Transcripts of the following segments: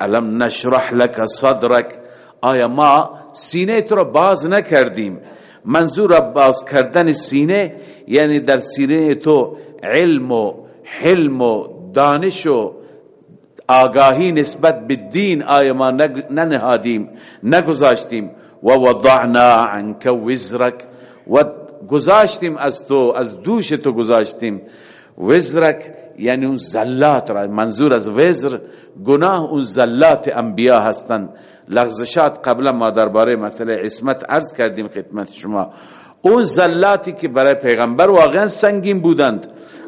علم نشرح لك صدرك؟ آیا ما سینه تو را باز نکردیم؟ منظور باز کردن سینه یعنی در سینه تو علم و حلم و دانش و آگاهی نسبت به دین آیا ما ننهادیم نگذاشتیم؟ و وضعنا عنك وزرک. و گذاشتیم از تو از دوش تو گذاشتیم. وزرک یعنی اون زلات را منظور از وزر گناه اون زلات انبیا هستند لغزشات قبلا ما درباره مسئله عصمت عرض کردیم خدمت شما. اون زلاتی که برای پیغمبر واقعا سنگین بودند.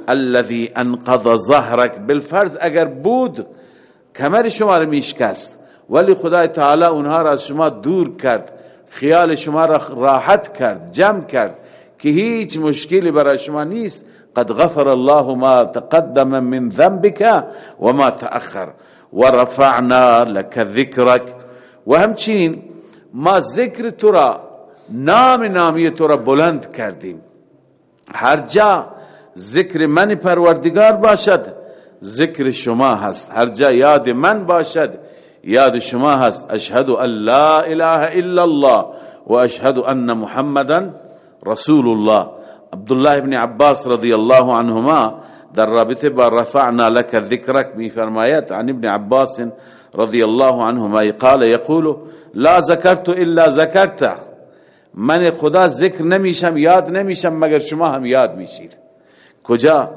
الذي انقض ظهرك بالفرض اگر بود کمر شما رو میشکست. ولی خدای تعالی اونها را از شما دور کرد. خیال شما را راحت کرد جمع کرد که هیچ مشکلی برای شما نیست. قد غفر الله ما تقدم من ذنبك وما تأخر. ورفعنا لك ذكرك. و همچنین ما ذکر تو را نام نامی تو را بلند کردیم. هر جا ذکر من پروردگار باشد ذکر شما هست. هر جا یاد من باشد یاد شما هست. اشهد ان لا اله الا الله و اشهد ان محمدا رسول الله. عبدالله بن عباس رضی الله عنهما در رابطه با رفعنا لك ذکرک می فرماید عن ابن عباس رضی الله عنهما قال يقول لا ذکرت إلا ذکرت من خدا ذکر نمیشم یاد نمیشم مگر شما هم یاد میشید. کجا؟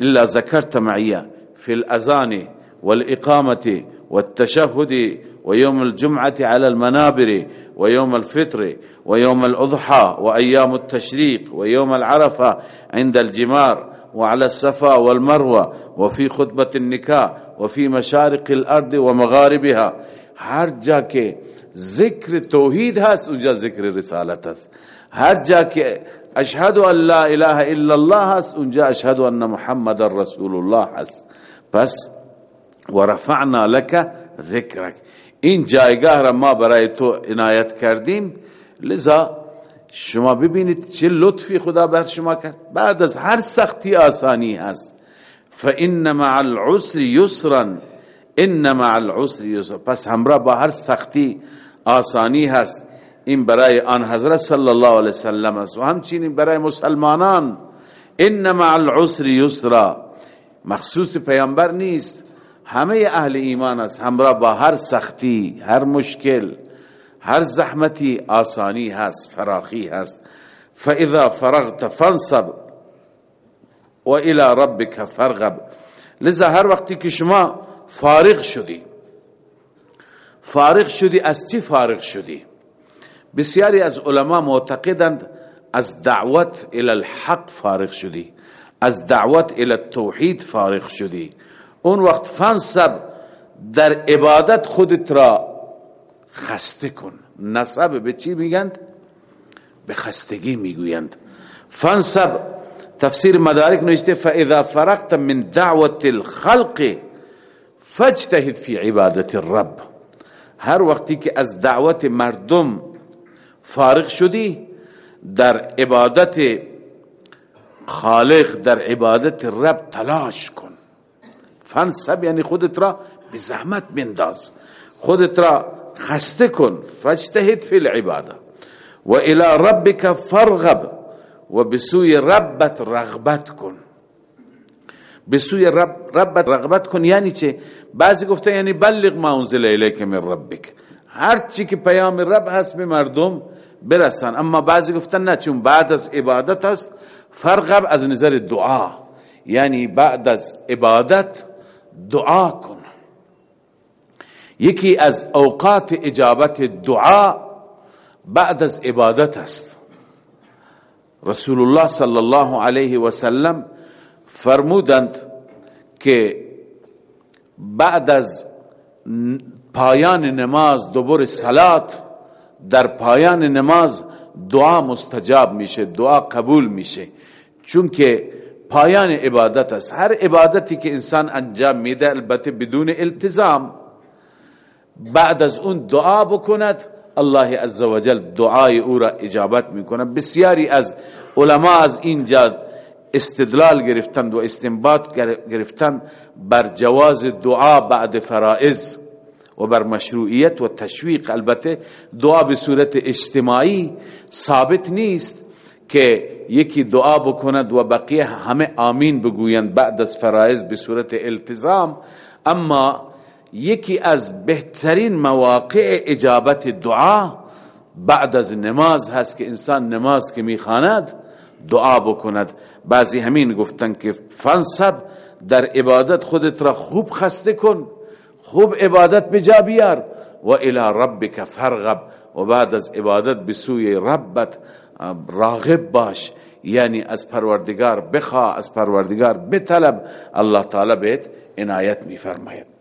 الا ذکرت معیه في الأذان والإقامة والتشهد ويوم الجمعة على المنابر ويوم الفطر ويوم الأضحى وأيام التشريق ويوم العرفة عند الجمار وعلى الصفا والمروة وفي خطبة النكاح وفي مشارق الأرض ومغاربها. هر جا که ذکر توحید هست اونجا ذکر رسالت هست هر جا اشهد ان لا اله الا الله هست اونجا اشهد ان محمد رسول الله هست پس و رفعنا لك ذکرک این جایگاه را ما برای تو عنایت کردیم. لذا شما ببینید چه لطفی خدا بر شما کرد. بعد از هر سختی آسانی هست. فان مع العسر یسرا ان مع العسر یسرا. پس همراه با هر سختی آسانی هست. این برای آن حضرت صلی الله علیه وسلم است. و همچنین برای مسلمانان. ان مع العسر یسرا. مخصوص پیامبر نیست. همه اهل ایمان است. همراه با هر سختی هر مشکل هر زحمتی آسانی هست فراخی هست. فاذا فرغت فانصب و الى ربك فرغب لذا هر وقتی که شما فارغ شدی فارغ شدی از چی فارغ شدی؟ بسیاری از علما معتقدند از دعوت الى الحق فارغ شدی از دعوت الى التوحید فارغ شدی. اون وقت فنصب در عبادت خودت را خسته کن. نصب به چی میگند؟ به خستگی می‌گویند. فنصب تفسیر مدارک نوشته فاذا فرقت من دعوت الخلق فاجتهد فی عبادت الرب. هر وقتی که از دعوت مردم فارغ شدی در عبادت خالق در عبادت رب تلاش کن. فنصب یعنی خودت را به زحمت بنداز. خودت را خسته کن فاجتهد فی العباده. و الى ربک فرغب و بسوی ربت رغبت کن. بسوی رب ربت رغبت کن یعنی چه؟ بعضی گفته یعنی بلغ ما انزل الیک من ربک. هر چی که پیام رب هست به مردم برسن اما بعضی گفتن نه چون بعد از عبادت هست فرغب از نظر دعا یعنی بعد از عبادت دعا کن. یکی از اوقات اجابت دعا بعد از عبادت است. رسول الله صلی الله علیه و سلم فرمودند که بعد از پایان نماز دوباره سلات در پایان نماز دعا مستجاب میشه دعا قبول میشه. چون که پایان عبادت است. هر عبادتی که انسان انجام میده البته بدون التزام. بعد از اون دعا بکند الله عزوجل دعای او را اجابت می‌کنه. بسیاری از علما از اینجا استدلال گرفتند و استنباط گرفتند بر جواز دعا بعد فرائض و بر مشروعیت و تشویق. البته دعا به صورت اجتماعی ثابت نیست. که یکی دعا بکند و بقیه همه آمین بگویند بعد از فرائض به صورت التزام. اما یکی از بهترین مواقع اجابت دعا بعد از نماز هست که انسان نماز که می‌خواند دعا بکند. بعضی همین گفتن که فنصب در عبادت خودت را خوب خسته کن خوب عبادت بجا بیار و الى ربک فرغب و بعد از عبادت بسوی ربت راغب باش. یعنی از پروردگار بخوا از پروردگار بطلب. الله تعالی بهت عنایت میفرماید.